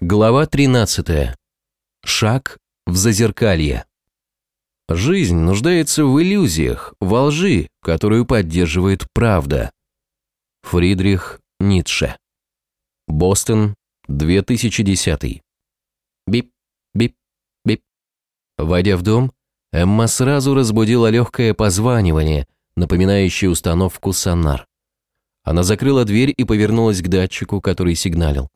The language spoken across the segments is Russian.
Глава 13. Шаг в зазеркалье. Жизнь нуждается в иллюзиях, во лжи, которую поддерживает правда. Фридрих Ницше. Бостон, 2010. Бип, бип, бип. Войдя в дом, Эмма сразу разбудила легкое позванивание, напоминающее установку сонар. Она закрыла дверь и повернулась к датчику, который сигналил.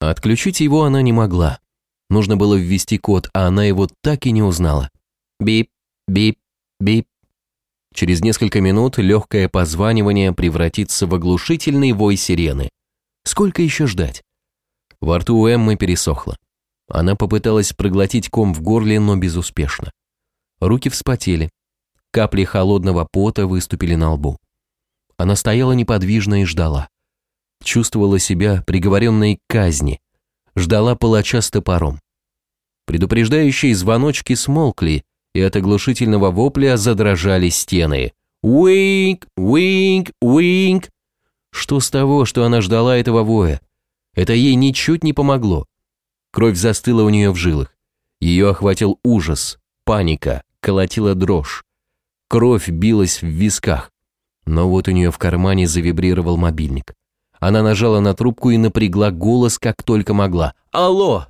Отключить его она не могла. Нужно было ввести код, а она его так и не узнала. Бип, бип, бип. Через несколько минут легкое позванивание превратится в оглушительный вой сирены. Сколько еще ждать? Во рту у Эммы пересохло. Она попыталась проглотить ком в горле, но безуспешно. Руки вспотели. Капли холодного пота выступили на лбу. Она стояла неподвижно и ждала чувствовала себя приговоренной к казни, ждала палача с топором. Предупреждающие звоночки смолкли, и от оглушительного вопля задрожали стены. «Уинг! Уинг! Уинг!» Что с того, что она ждала этого воя? Это ей ничуть не помогло. Кровь застыла у нее в жилах. Ее охватил ужас, паника, колотила дрожь. Кровь билась в висках. Но вот у нее в кармане завибрировал мобильник. Она нажала на трубку и напрягла голос, как только могла. «Алло!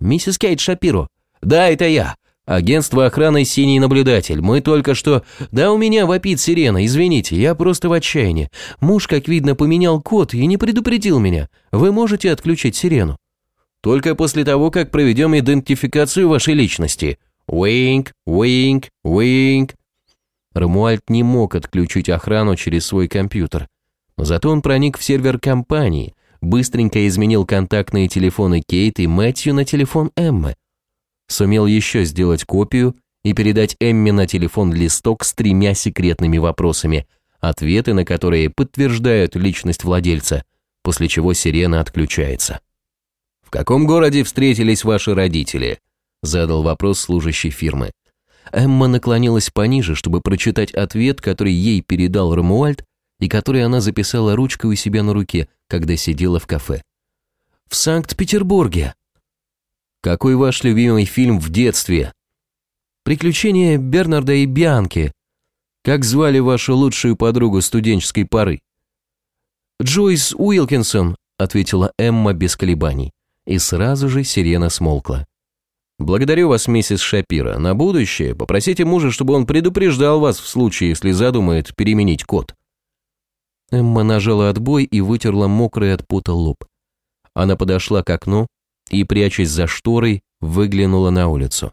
Миссис Кейт Шапиро? Да, это я. Агентство охраны «Синий наблюдатель». Мы только что... Да, у меня вопит сирена, извините, я просто в отчаянии. Муж, как видно, поменял код и не предупредил меня. Вы можете отключить сирену? Только после того, как проведем идентификацию вашей личности. Уинг, уинг, уинг. Рамуальд не мог отключить охрану через свой компьютер. Зато он проник в сервер компании, быстренько изменил контактные телефоны Кейт и Мэтью на телефон Эммы. Сумел еще сделать копию и передать Эмме на телефон листок с тремя секретными вопросами, ответы на которые подтверждают личность владельца, после чего сирена отключается. «В каком городе встретились ваши родители?» задал вопрос служащей фирмы. Эмма наклонилась пониже, чтобы прочитать ответ, который ей передал Рамуальд, и который она записала ручкой у себя на руке, когда сидела в кафе. «В Санкт-Петербурге». «Какой ваш любимый фильм в детстве?» «Приключения Бернарда и Бианки». «Как звали вашу лучшую подругу студенческой поры?» «Джойс Уилкинсон», — ответила Эмма без колебаний. И сразу же сирена смолкла. «Благодарю вас, миссис Шапира. На будущее попросите мужа, чтобы он предупреждал вас в случае, если задумает переменить код». Эмма нажала отбой и вытерла мокрый от пота лоб. Она подошла к окну и, прячась за шторой, выглянула на улицу.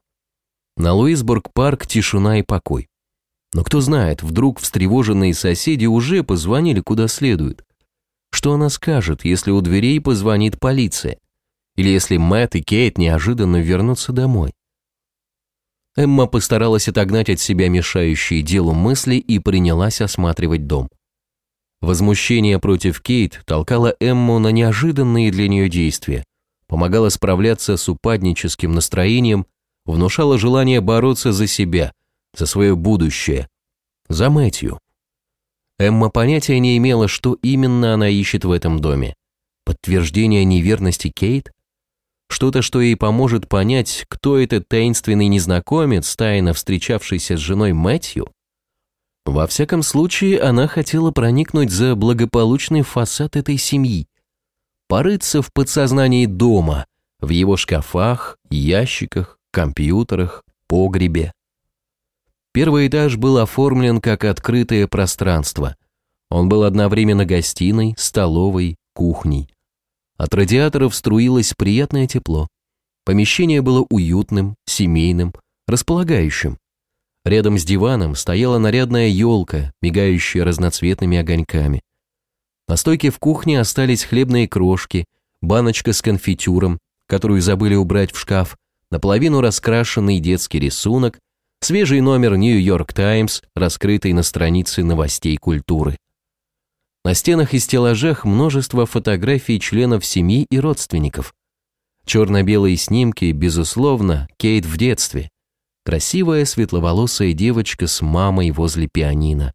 На Луисбург-парк тишина и покой. Но кто знает, вдруг встревоженные соседи уже позвонили куда следует. Что она скажет, если у дверей позвонит полиция? Или если Мэтт и Кейт неожиданно вернутся домой? Эмма постаралась отогнать от себя мешающие делу мысли и принялась осматривать дом. Возмущение против Кейт толкало Эмму на неожиданные для нее действия, помогало справляться с упадническим настроением, внушало желание бороться за себя, за свое будущее, за Мэтью. Эмма понятия не имела, что именно она ищет в этом доме. Подтверждение неверности Кейт? Что-то, что ей поможет понять, кто этот таинственный незнакомец, тайно встречавшийся с женой Мэтью? Во всяком случае, она хотела проникнуть за благополучный фасад этой семьи, порыться в подсознании дома, в его шкафах, ящиках, компьютерах, погребе. Первый этаж был оформлен как открытое пространство. Он был одновременно гостиной, столовой, кухней. От радиаторов струилось приятное тепло. Помещение было уютным, семейным, располагающим. Рядом с диваном стояла нарядная елка, мигающая разноцветными огоньками. На стойке в кухне остались хлебные крошки, баночка с конфитюром, которую забыли убрать в шкаф, наполовину раскрашенный детский рисунок, свежий номер «Нью-Йорк Таймс», раскрытый на странице новостей культуры. На стенах и стеллажах множество фотографий членов семьи и родственников. Черно-белые снимки, безусловно, Кейт в детстве – Красивая светловолосая девочка с мамой возле пианино.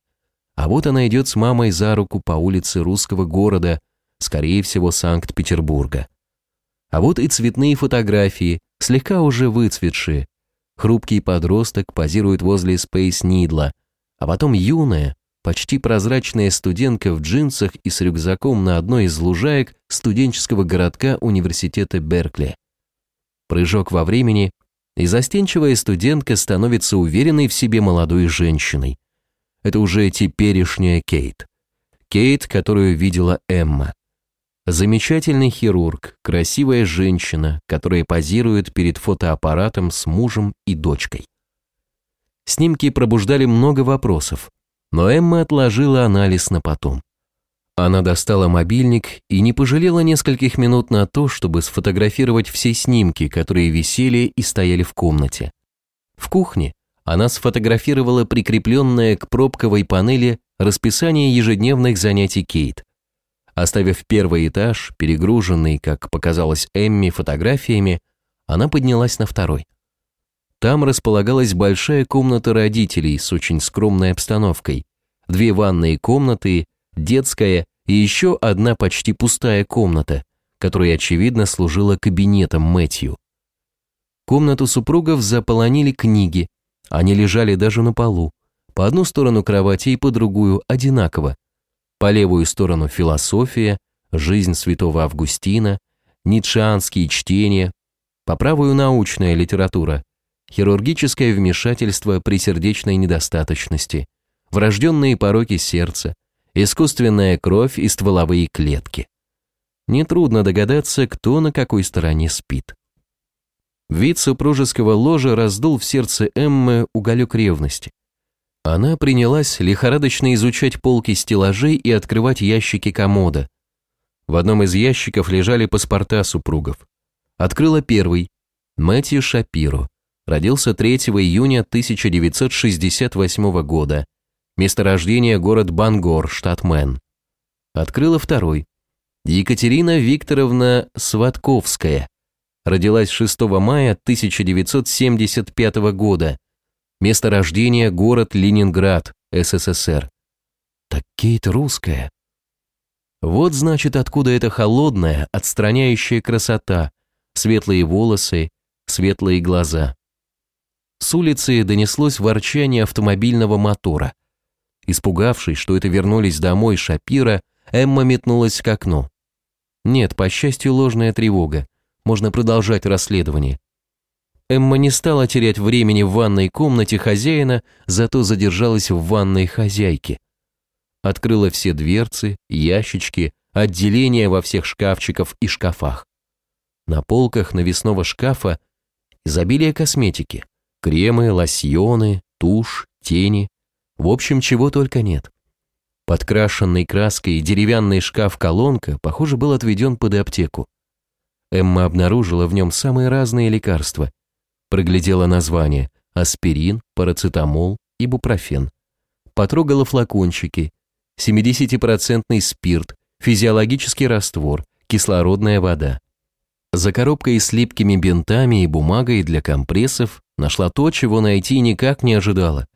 А вот она идет с мамой за руку по улице русского города, скорее всего, Санкт-Петербурга. А вот и цветные фотографии, слегка уже выцветшие. Хрупкий подросток позирует возле Space Needle, а потом юная, почти прозрачная студентка в джинсах и с рюкзаком на одной из лужаек студенческого городка университета Беркли. Прыжок во времени, и застенчивая студентка становится уверенной в себе молодой женщиной. Это уже теперешняя Кейт. Кейт, которую видела Эмма. Замечательный хирург, красивая женщина, которая позирует перед фотоаппаратом с мужем и дочкой. Снимки пробуждали много вопросов, но Эмма отложила анализ на потом. Она достала мобильник и не пожалела нескольких минут на то, чтобы сфотографировать все снимки, которые висели и стояли в комнате. В кухне она сфотографировала прикрепленное к пробковой панели расписание ежедневных занятий Кейт. Оставив первый этаж, перегруженный, как показалось Эмми, фотографиями, она поднялась на второй. Там располагалась большая комната родителей с очень скромной обстановкой, две ванные комнаты, детская и еще одна почти пустая комната, которая, очевидно, служила кабинетом Мэтью. Комнату супругов заполонили книги, они лежали даже на полу, по одну сторону кровати и по другую одинаково. По левую сторону философия, жизнь святого Августина, ницшеанские чтения, по правую научная литература, хирургическое вмешательство при сердечной недостаточности, врожденные пороки сердца, искусственная кровь и стволовые клетки. Нетрудно догадаться, кто на какой стороне спит. Вид супружеского ложа раздул в сердце Эммы уголек ревности. Она принялась лихорадочно изучать полки стеллажей и открывать ящики комода. В одном из ящиков лежали паспорта супругов. Открыла первый. Мэтью Шапиро. Родился 3 июня 1968 года. Место рождения город Бангор, штат Мэн. Открыла второй. Екатерина Викторовна Сватковская. Родилась 6 мая 1975 года. Место рождения город Ленинград, СССР. Так Кейт русская. Вот значит, откуда эта холодная, отстраняющая красота, светлые волосы, светлые глаза. С улицы донеслось ворчание автомобильного мотора. Испугавшись, что это вернулись домой Шапира, Эмма метнулась к окну. Нет, по счастью, ложная тревога. Можно продолжать расследование. Эмма не стала терять времени в ванной комнате хозяина, зато задержалась в ванной хозяйки. Открыла все дверцы, ящички, отделения во всех шкафчиках и шкафах. На полках навесного шкафа изобилие косметики – Кремы, лосьоны, тушь, тени. В общем, чего только нет. Подкрашенный краской деревянный шкаф-колонка, похоже, был отведен под аптеку. Эмма обнаружила в нем самые разные лекарства. Проглядела название – аспирин, парацетамол, ибупрофен. Потрогала флакончики, 70% спирт, физиологический раствор, кислородная вода. За коробкой с липкими бинтами и бумагой для компрессов нашла то, чего найти никак не ожидала.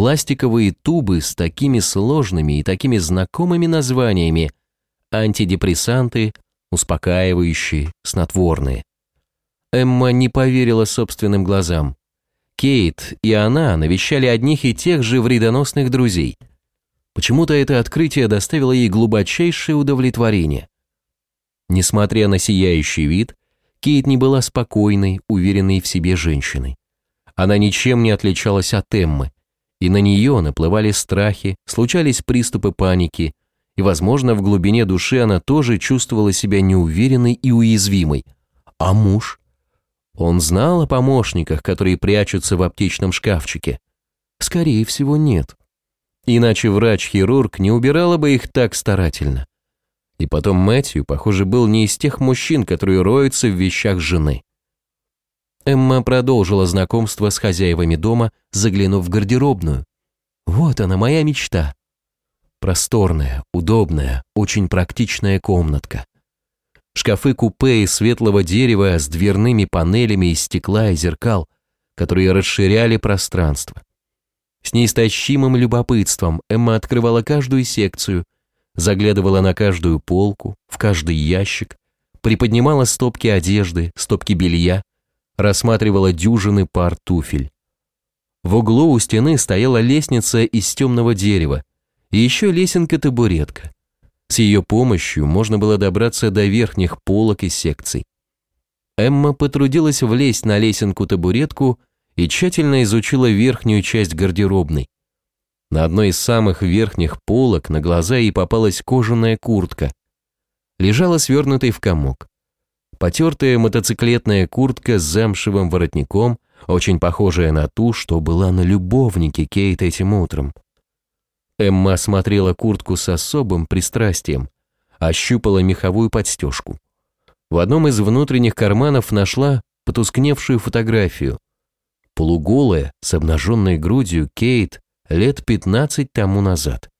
Пластиковые тубы с такими сложными и такими знакомыми названиями антидепрессанты, успокаивающие, снотворные. Эмма не поверила собственным глазам. Кейт и она навещали одних и тех же вредоносных друзей. Почему-то это открытие доставило ей глубочайшее удовлетворение. Несмотря на сияющий вид, Кейт не была спокойной, уверенной в себе женщиной. Она ничем не отличалась от Эммы, и на нее наплывали страхи, случались приступы паники, и, возможно, в глубине души она тоже чувствовала себя неуверенной и уязвимой. А муж? Он знал о помощниках, которые прячутся в аптечном шкафчике? Скорее всего, нет. Иначе врач-хирург не убирала бы их так старательно. И потом Мэтью, похоже, был не из тех мужчин, которые роются в вещах жены. Эмма продолжила знакомство с хозяевами дома, заглянув в гардеробную. Вот она, моя мечта. Просторная, удобная, очень практичная комнатка. Шкафы-купе из светлого дерева с дверными панелями из стекла и зеркал, которые расширяли пространство. С неистощимым любопытством Эмма открывала каждую секцию, заглядывала на каждую полку, в каждый ящик, приподнимала стопки одежды, стопки белья, рассматривала дюжины пар туфель. В углу у стены стояла лестница из темного дерева и еще лесенка-табуретка. С ее помощью можно было добраться до верхних полок и секций. Эмма потрудилась влезть на лесенку-табуретку и тщательно изучила верхнюю часть гардеробной. На одной из самых верхних полок на глаза ей попалась кожаная куртка. Лежала свернутой в комок. Потертая мотоциклетная куртка с замшевым воротником, очень похожая на ту, что была на любовнике Кейт этим утром. Эмма смотрела куртку с особым пристрастием, ощупала меховую подстежку. В одном из внутренних карманов нашла потускневшую фотографию. Полуголая, с обнаженной грудью Кейт лет 15 тому назад.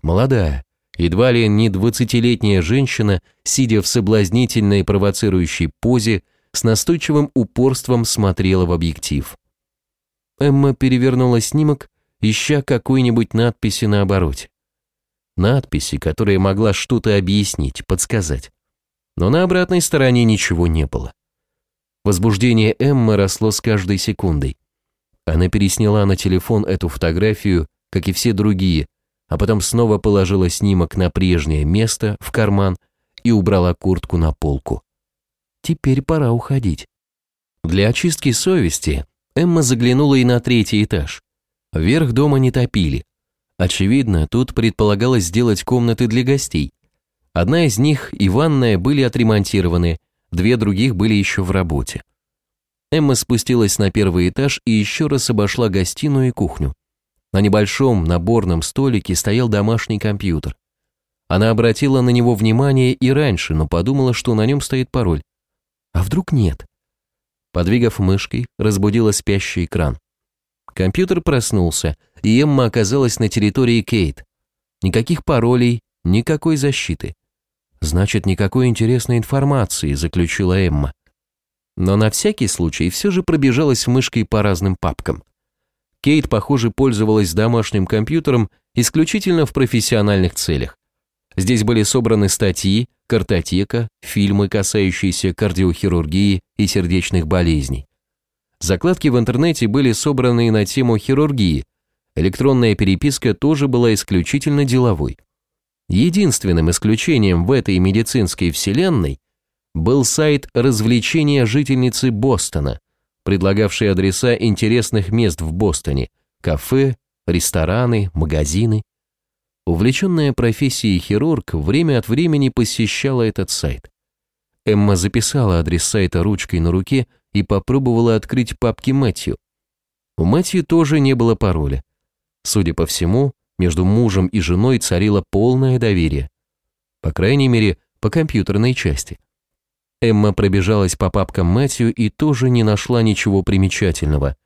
Молодая, едва ли не двадцатилетняя женщина, сидя в соблазнительной провоцирующей позе, с настойчивым упорством смотрела в объектив. Эмма перевернула снимок ища какой-нибудь надписи на обороте. Надписи, которая могла что-то объяснить, подсказать. Но на обратной стороне ничего не было. Возбуждение Эммы росло с каждой секундой. Она пересняла на телефон эту фотографию, как и все другие, а потом снова положила снимок на прежнее место, в карман, и убрала куртку на полку. Теперь пора уходить. Для очистки совести Эмма заглянула и на третий этаж. Верх дома не топили. Очевидно, тут предполагалось сделать комнаты для гостей. Одна из них и ванная были отремонтированы, две других были еще в работе. Эмма спустилась на первый этаж и еще раз обошла гостиную и кухню. На небольшом наборном столике стоял домашний компьютер. Она обратила на него внимание и раньше, но подумала, что на нем стоит пароль. А вдруг нет? Подвигав мышкой, разбудила спящий экран. Компьютер проснулся, и Эмма оказалась на территории Кейт. Никаких паролей, никакой защиты. Значит, никакой интересной информации, заключила Эмма. Но на всякий случай все же пробежалась мышкой по разным папкам. Кейт, похоже, пользовалась домашним компьютером исключительно в профессиональных целях. Здесь были собраны статьи, картотека, фильмы, касающиеся кардиохирургии и сердечных болезней. Закладки в интернете были собраны на тему хирургии. Электронная переписка тоже была исключительно деловой. Единственным исключением в этой медицинской вселенной был сайт развлечения жительницы Бостона, предлагавший адреса интересных мест в Бостоне, кафе, рестораны, магазины. Увлеченная профессией хирург время от времени посещала этот сайт. Эмма записала адрес сайта ручкой на руке и попробовала открыть папки Мэтью. У Мэтью тоже не было пароля. Судя по всему, между мужем и женой царило полное доверие. По крайней мере, по компьютерной части. Эмма пробежалась по папкам Мэтью и тоже не нашла ничего примечательного.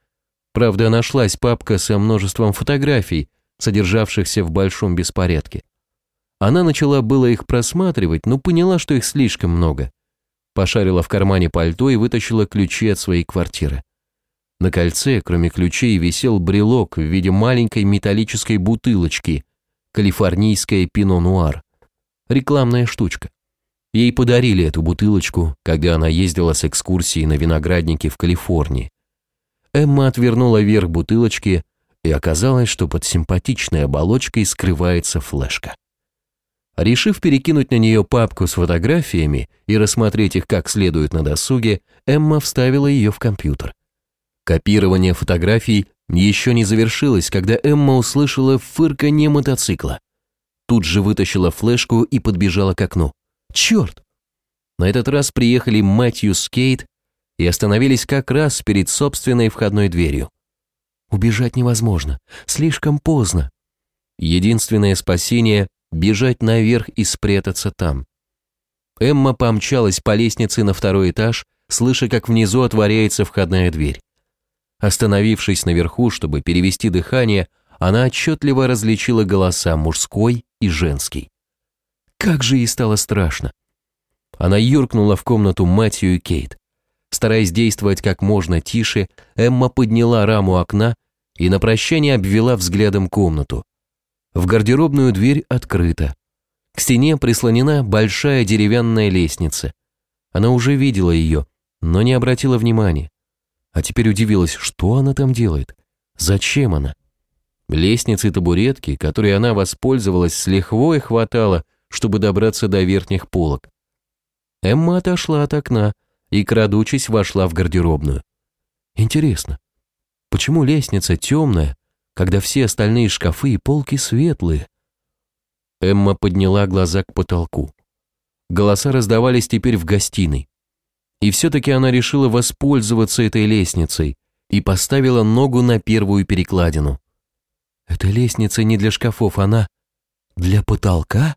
Правда, нашлась папка со множеством фотографий, содержавшихся в большом беспорядке. Она начала было их просматривать, но поняла, что их слишком много пошарила в кармане пальто и вытащила ключи от своей квартиры. На кольце, кроме ключей, висел брелок в виде маленькой металлической бутылочки, калифорнийская пино-нуар. Рекламная штучка. Ей подарили эту бутылочку, когда она ездила с экскурсией на виноградники в Калифорнии. Эмма отвернула верх бутылочки, и оказалось, что под симпатичной оболочкой скрывается флешка. Решив перекинуть на нее папку с фотографиями и рассмотреть их как следует на досуге, Эмма вставила ее в компьютер. Копирование фотографий еще не завершилось, когда Эмма услышала фырканье мотоцикла. Тут же вытащила флешку и подбежала к окну. Черт! На этот раз приехали Мэтью с Кейт и остановились как раз перед собственной входной дверью. Убежать невозможно, слишком поздно. Единственное спасение бежать наверх и спрятаться там. Эмма помчалась по лестнице на второй этаж, слыша, как внизу отворяется входная дверь. Остановившись наверху, чтобы перевести дыхание, она отчетливо различила голоса мужской и женский. Как же ей стало страшно. Она юркнула в комнату Матью и Кейт. Стараясь действовать как можно тише, Эмма подняла раму окна и на прощание обвела взглядом комнату. В гардеробную дверь открыта. К стене прислонена большая деревянная лестница. Она уже видела ее, но не обратила внимания. А теперь удивилась, что она там делает? Зачем она? Лестницы и табуретки, которые она воспользовалась, с лихвой хватало, чтобы добраться до верхних полок. Эмма отошла от окна и, крадучись, вошла в гардеробную. Интересно, почему лестница темная, когда все остальные шкафы и полки светлые? Эмма подняла глаза к потолку. Голоса раздавались теперь в гостиной. И все-таки она решила воспользоваться этой лестницей и поставила ногу на первую перекладину. Эта лестница не для шкафов, она для потолка?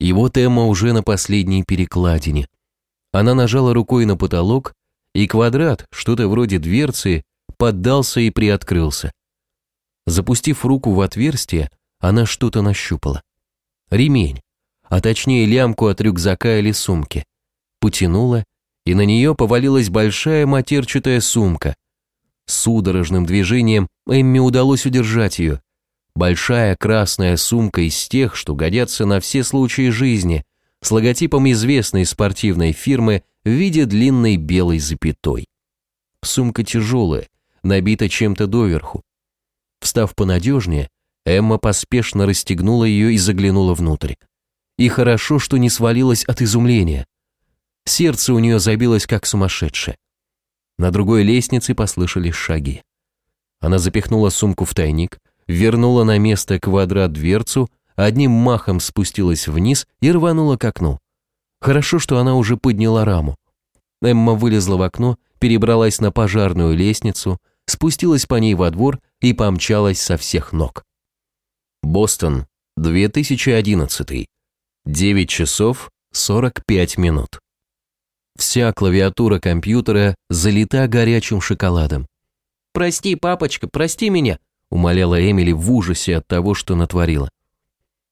И вот Эмма уже на последней перекладине. Она нажала рукой на потолок, и квадрат, что-то вроде дверцы, поддался и приоткрылся. Запустив руку в отверстие, она что-то нащупала. Ремень, а точнее лямку от рюкзака или сумки. Потянула, и на нее повалилась большая матерчатая сумка. Судорожным движением Эмме удалось удержать ее. Большая красная сумка из тех, что годятся на все случаи жизни, с логотипом известной спортивной фирмы в виде длинной белой запятой. Сумка тяжелая, набита чем-то доверху. Встав понадежнее, Эмма поспешно расстегнула ее и заглянула внутрь. И хорошо, что не свалилась от изумления. Сердце у нее забилось как сумасшедшее. На другой лестнице послышались шаги. Она запихнула сумку в тайник, вернула на место квадрат дверцу, одним махом спустилась вниз и рванула к окну. Хорошо, что она уже подняла раму. Эмма вылезла в окно, перебралась на пожарную лестницу, спустилась по ней во двор и помчалась со всех ног. Бостон, 2011. 9 часов 45 минут. Вся клавиатура компьютера залита горячим шоколадом. «Прости, папочка, прости меня», умоляла Эмили в ужасе от того, что натворила.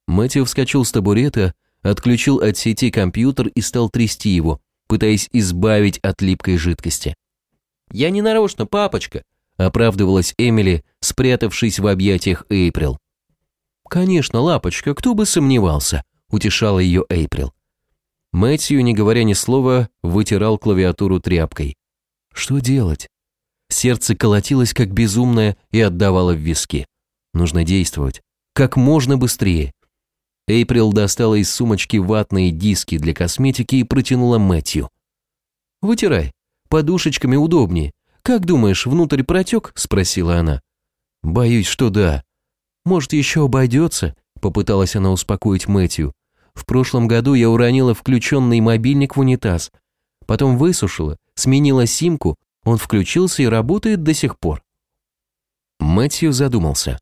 Мэтью вскочил с табурета, отключил от сети компьютер и стал трясти его, пытаясь избавить от липкой жидкости. «Я не нарочно, папочка», оправдывалась Эмили, спрятавшись в объятиях Эйприл. «Конечно, лапочка, кто бы сомневался», утешала ее Эйприл. Мэтью, не говоря ни слова, вытирал клавиатуру тряпкой. Что делать? Сердце колотилось как безумное и отдавало в виски. Нужно действовать. Как можно быстрее. Эйприл достала из сумочки ватные диски для косметики и протянула Мэтью. «Вытирай. Подушечками удобнее. Как думаешь, внутрь протек?» – спросила она. «Боюсь, что да. Может, еще обойдется?» – попыталась она успокоить Мэтью. В прошлом году я уронила включенный мобильник в унитаз. Потом высушила, сменила симку, он включился и работает до сих пор. Мэтью задумался.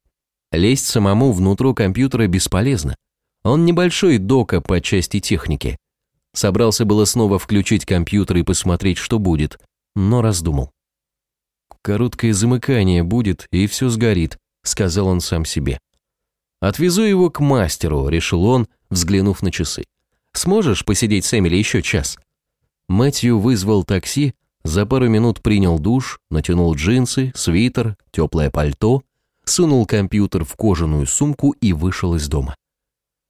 Лезть самому внутрь компьютера бесполезно. Он небольшой дока по части техники. Собрался было снова включить компьютер и посмотреть, что будет, но раздумал. «Короткое замыкание будет, и все сгорит», — сказал он сам себе. «Отвезу его к мастеру», — решил он, взглянув на часы. «Сможешь посидеть с Эмили еще час?» Мэтью вызвал такси, за пару минут принял душ, натянул джинсы, свитер, теплое пальто, сунул компьютер в кожаную сумку и вышел из дома.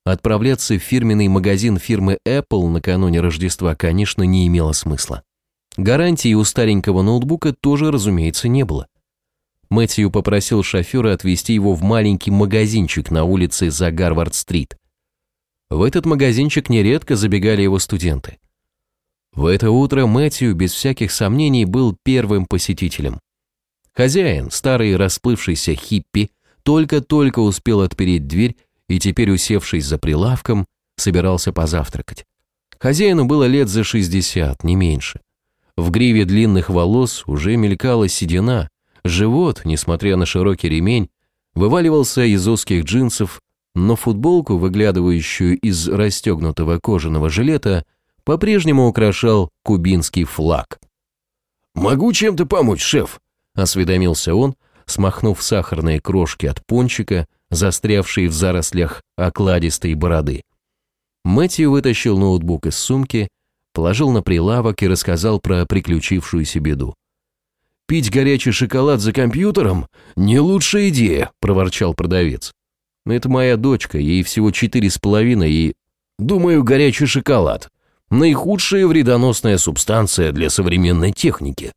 Отправляться в фирменный магазин фирмы Apple накануне Рождества, конечно, не имело смысла. Гарантии у старенького ноутбука тоже, разумеется, не было. Мэтью попросил шофера отвезти его в маленький магазинчик на улице за Гарвард-стрит. В этот магазинчик нередко забегали его студенты. В это утро Мэтью без всяких сомнений был первым посетителем. Хозяин, старый расплывшийся хиппи, только-только успел отпереть дверь и теперь, усевшись за прилавком, собирался позавтракать. Хозяину было лет за 60, не меньше. В гриве длинных волос уже мелькала седина, живот, несмотря на широкий ремень, вываливался из узких джинсов но футболку, выглядывающую из расстегнутого кожаного жилета, по-прежнему украшал кубинский флаг. «Могу чем-то помочь, шеф?» – осведомился он, смахнув сахарные крошки от пончика, застрявшие в зарослях окладистой бороды. Мэтью вытащил ноутбук из сумки, положил на прилавок и рассказал про приключившуюся беду. «Пить горячий шоколад за компьютером – не лучшая идея», – проворчал продавец. Это моя дочка, ей всего четыре с половиной и... Думаю, горячий шоколад. Наихудшая вредоносная субстанция для современной техники.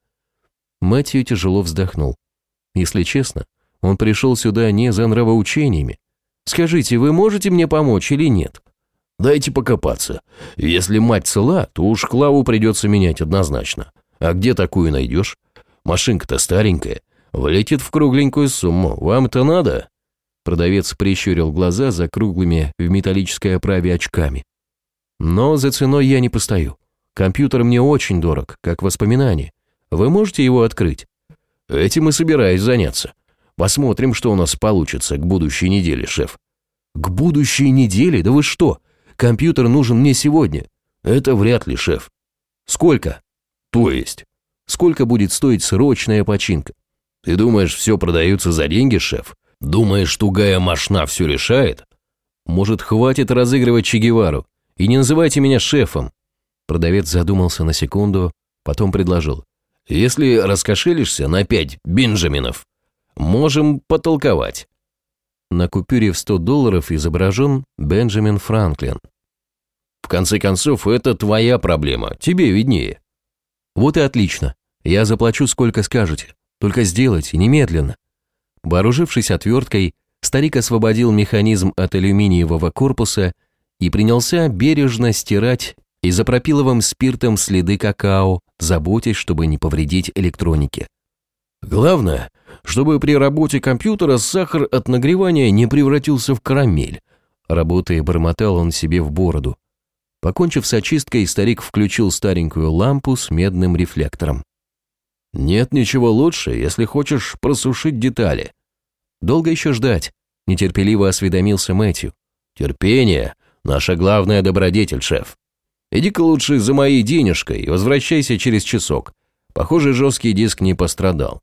Мэтью тяжело вздохнул. Если честно, он пришел сюда не за нравоучениями. Скажите, вы можете мне помочь или нет? Дайте покопаться. Если мать цела, то уж Клаву придется менять однозначно. А где такую найдешь? Машинка-то старенькая. Влетит в кругленькую сумму. Вам это надо? Продавец прищурил глаза за круглыми в металлической оправе очками. Но за ценой я не постою. Компьютер мне очень дорог, как воспоминание. Вы можете его открыть? Этим и собираюсь заняться. Посмотрим, что у нас получится к будущей неделе, шеф. К будущей неделе? Да вы что? Компьютер нужен мне сегодня. Это вряд ли, шеф. Сколько? То есть? Сколько будет стоить срочная починка? Ты думаешь, все продается за деньги, шеф? Думаешь, тугая машина все решает? Может, хватит разыгрывать Че Гевару? И не называйте меня шефом. Продавец задумался на секунду, потом предложил. Если раскошелишься на пять бенджаминов, можем потолковать. На купюре в 100 долларов изображен Бенджамин Франклин. В конце концов, это твоя проблема, тебе виднее. Вот и отлично. Я заплачу сколько скажете. Только сделайте, немедленно. Вооружившись отверткой, старик освободил механизм от алюминиевого корпуса и принялся бережно стирать изопропиловым спиртом следы какао, заботясь, чтобы не повредить электронике. Главное, чтобы при работе компьютера сахар от нагревания не превратился в карамель. Работая, бормотал он себе в бороду. Покончив с очисткой, старик включил старенькую лампу с медным рефлектором. «Нет ничего лучше, если хочешь просушить детали». «Долго еще ждать?» – нетерпеливо осведомился Мэтью. «Терпение – наша главная добродетель, шеф. Иди-ка лучше за моей денежкой и возвращайся через часок. Похоже, жесткий диск не пострадал.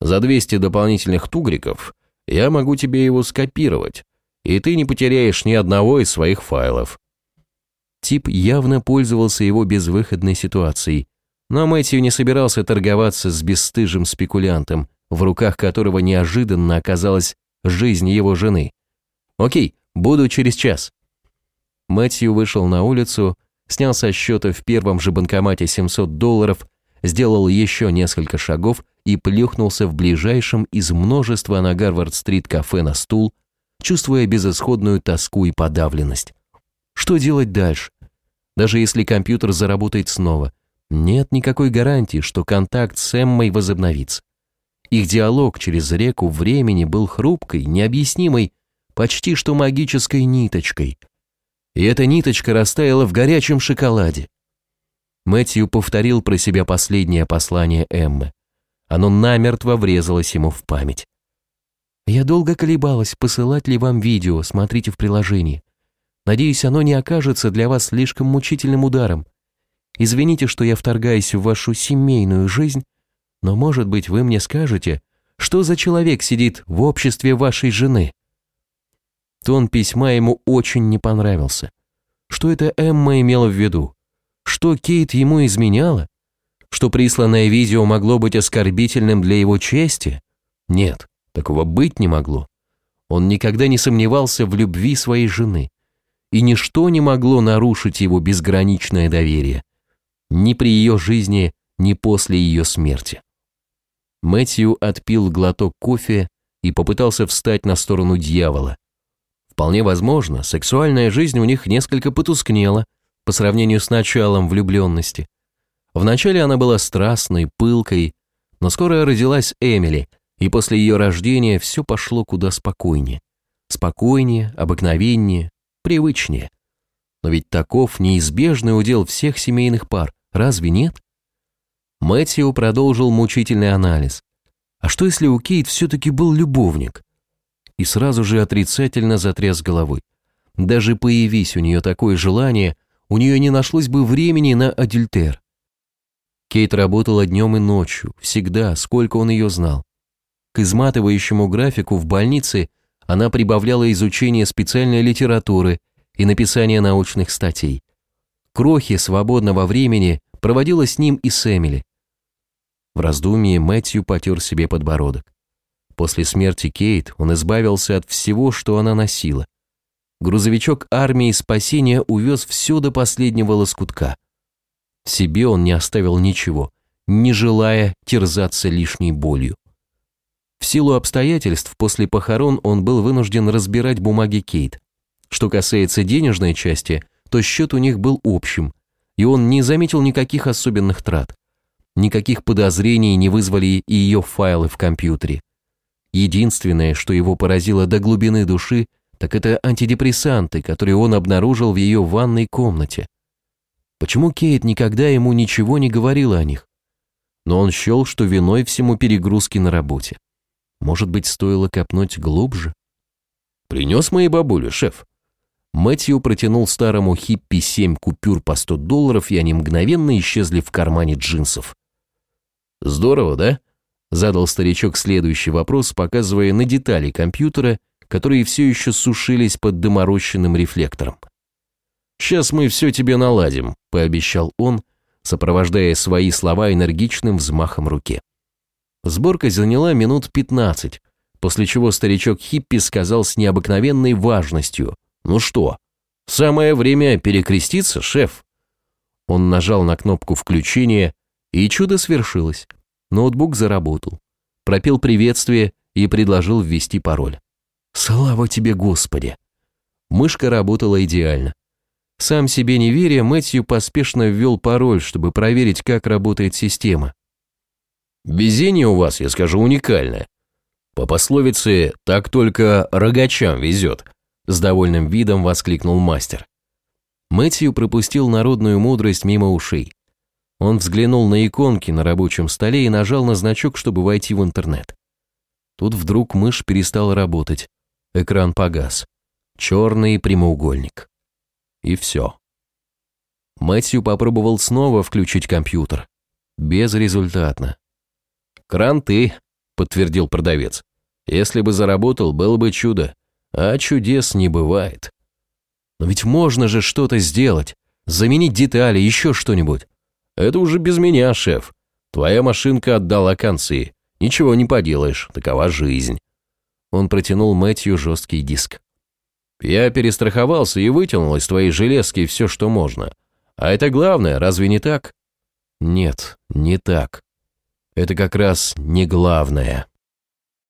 За 200 дополнительных тугриков я могу тебе его скопировать, и ты не потеряешь ни одного из своих файлов». Тип явно пользовался его безвыходной ситуацией, но Мэтью не собирался торговаться с бесстыжим спекулянтом, в руках которого неожиданно оказалась жизнь его жены. «Окей, буду через час». Мэтью вышел на улицу, снял со счета в первом же банкомате 700 долларов, сделал еще несколько шагов и плюхнулся в ближайшем из множества на Гарвард-стрит кафе на стул, чувствуя безысходную тоску и подавленность. Что делать дальше? Даже если компьютер заработает снова – нет никакой гарантии, что контакт с Эммой возобновится. Их диалог через реку времени был хрупкой, необъяснимой, почти что магической ниточкой. И эта ниточка растаяла в горячем шоколаде. Мэтью повторил про себя последнее послание Эммы. Оно намертво врезалось ему в память. «Я долго колебалась, посылать ли вам видео, смотрите в приложении. Надеюсь, оно не окажется для вас слишком мучительным ударом. Извините, что я вторгаюсь в вашу семейную жизнь, но, может быть, вы мне скажете, что за человек сидит в обществе вашей жены?» Тон письма ему очень не понравился. Что это Эмма имела в виду? Что Кейт ему изменяла? Что присланное видео могло быть оскорбительным для его чести? Нет, такого быть не могло. Он никогда не сомневался в любви своей жены, и ничто не могло нарушить его безграничное доверие ни при ее жизни, ни после ее смерти. Мэтью отпил глоток кофе и попытался встать на сторону дьявола. Вполне возможно, сексуальная жизнь у них несколько потускнела по сравнению с началом влюбленности. Вначале она была страстной, пылкой, но скоро родилась Эмили, и после ее рождения все пошло куда спокойнее. Спокойнее, обыкновеннее, привычнее. Но ведь таков неизбежный удел всех семейных пар. Разве нет? Мэтью продолжил мучительный анализ. А что если у Кейт все-таки был любовник? И сразу же отрицательно затряс головой. Даже появись у нее такое желание, у нее не нашлось бы времени на адюльтер. Кейт работала днем и ночью, всегда, сколько он ее знал. К изматывающему графику в больнице она прибавляла изучение специальной литературы и написание научных статей крохи свободного времени проводила с ним и с Эмили. В раздумье Мэтью потер себе подбородок. После смерти Кейт он избавился от всего, что она носила. Грузовичок армии спасения увез все до последнего лоскутка – Себе он не оставил ничего, не желая терзаться лишней болью. В силу обстоятельств после похорон он был вынужден разбирать бумаги Кейт. Что касается денежной части, то счет у них был общим, и он не заметил никаких особенных трат. Никаких подозрений не вызвали и ее файлы в компьютере. Единственное, что его поразило до глубины души, так это антидепрессанты, которые он обнаружил в ее ванной комнате. Почему Кейт никогда ему ничего не говорила о них? Но он счел, что виной всему перегрузки на работе. Может быть, стоило копнуть глубже? «Принес моей бабуле, шеф». Мэтью протянул старому хиппи семь купюр по сто долларов, и они мгновенно исчезли в кармане джинсов. «Здорово, да?» Задал старичок следующий вопрос, показывая на детали компьютера, которые все еще сушились под доморощенным рефлектором. «Сейчас мы все тебе наладим», – пообещал он, сопровождая свои слова энергичным взмахом руки. Сборка заняла минут пятнадцать, после чего старичок Хиппи сказал с необыкновенной важностью «Ну что, самое время перекреститься, шеф?» Он нажал на кнопку включения, и чудо свершилось. Ноутбук заработал. Пропел приветствие и предложил ввести пароль. Слава тебе, Господи! Мышка работала идеально. Сам себе не веря, Мэтью поспешно ввел пароль, чтобы проверить, как работает система. «Везение у вас, я скажу, уникальное. По пословице «так только рогачам везет», — с довольным видом воскликнул мастер. Мэтью пропустил народную мудрость мимо ушей. Он взглянул на иконки на рабочем столе и нажал на значок, чтобы войти в интернет. Тут вдруг мышь перестала работать. Экран погас. Черный прямоугольник. И все. Мэтью попробовал снова включить компьютер. Безрезультатно. «Кранты», — подтвердил продавец. «Если бы заработал, было бы чудо. А чудес не бывает». «Но ведь можно же что-то сделать. Заменить детали, еще что-нибудь. Это уже без меня, шеф. Твоя машинка отдала концы. Ничего не поделаешь, такова жизнь. Он протянул Мэтью жесткий диск. Я перестраховался и вытянул из твоей железки все, что можно. А это главное, разве не так? Нет, не так. Это как раз не главное.